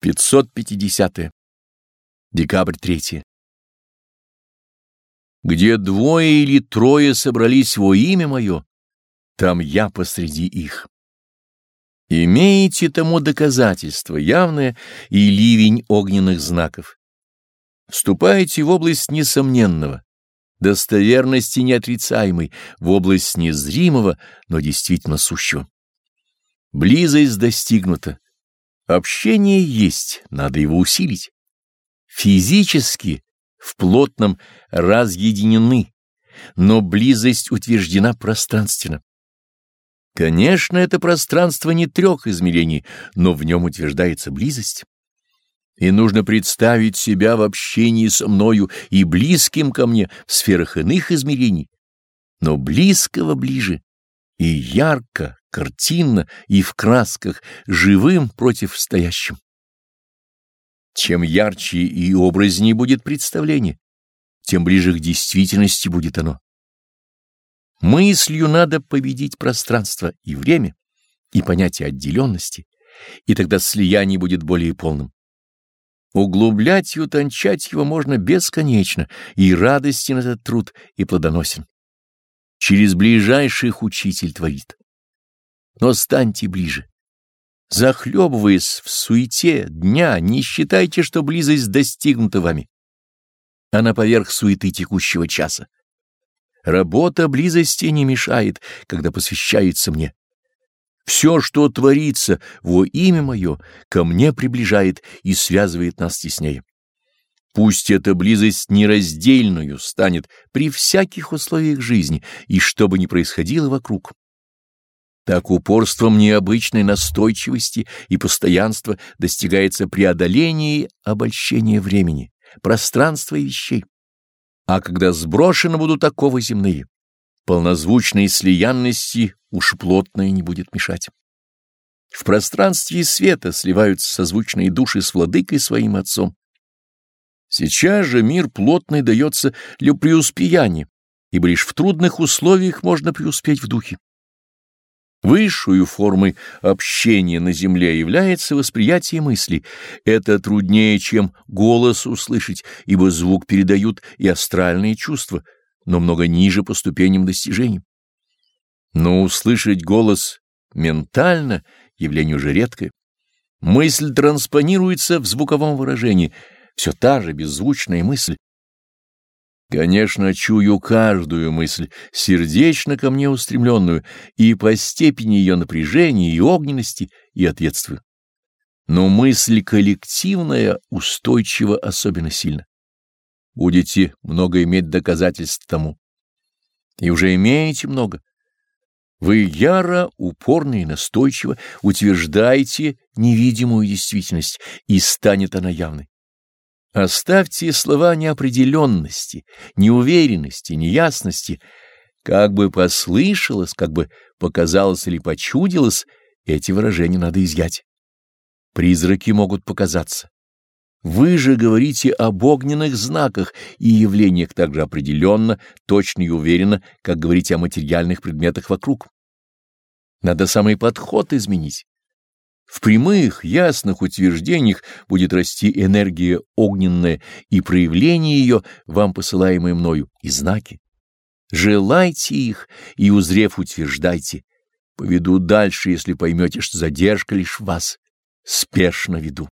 550. -е. Декабрь 3. Где двое или трое собрались во имя мое, там я посреди их. Имеете тому доказательство явное и ливень огненных знаков. Вступаете в область несомненного, достоверности неотрицаемой, в область незримого, но действительно сущего. Близость достигнута. Общение есть, надо его усилить. Физически в плотном разъединены, но близость утверждена пространственно. Конечно, это пространство не трех измерений, но в нем утверждается близость. И нужно представить себя в общении со мною и близким ко мне в сферах иных измерений, но близкого ближе и ярко, картинно и в красках, живым против стоящим. Чем ярче и образнее будет представление, тем ближе к действительности будет оно. Мыслью надо победить пространство и время, и понятие отделенности, и тогда слияние будет более полным. Углублять и утончать его можно бесконечно, и радостен этот труд и плодоносен. Через ближайших учитель творит. Но станьте ближе. Захлебываясь в суете дня, не считайте, что близость достигнута вами. Она поверх суеты текущего часа. Работа близости не мешает, когда посвящается мне. Все, что творится во имя мое, ко мне приближает и связывает нас теснее. Пусть эта близость нераздельную станет при всяких условиях жизни и что бы ни происходило вокруг. Так упорством необычной настойчивости и постоянства достигается преодоление и обольщение времени, пространства и вещей. А когда сброшены будут оковы земные, полнозвучной слиянности уж плотное не будет мешать. В пространстве света сливаются созвучные души с владыкой своим отцом. Сейчас же мир плотный дается для преуспеяния, ибо лишь в трудных условиях можно преуспеть в духе. Высшую формой общения на земле является восприятие мысли. Это труднее, чем голос услышать, ибо звук передают и астральные чувства, но много ниже по ступеням достижений. Но услышать голос ментально — явление уже редкое. Мысль транспонируется в звуковом выражении, все та же беззвучная мысль. Конечно, чую каждую мысль, сердечно ко мне устремленную, и по степени ее напряжения и огненности, и ответствую. Но мысль коллективная устойчива особенно сильно. Будете много иметь доказательств тому. И уже имеете много. Вы яро, упорно и настойчиво утверждаете невидимую действительность, и станет она явной. Оставьте слова неопределенности, неуверенности, неясности. Как бы послышалось, как бы показалось или почудилось, эти выражения надо изъять. Призраки могут показаться. Вы же говорите об огненных знаках и явлениях так же определенно, точно и уверенно, как говорите о материальных предметах вокруг. Надо самый подход изменить. В прямых, ясных утверждениях будет расти энергия огненная и проявление ее, вам посылаемое мною, и знаки. Желайте их и, узрев, утверждайте. Поведу дальше, если поймете, что задержка лишь вас. Спешно веду.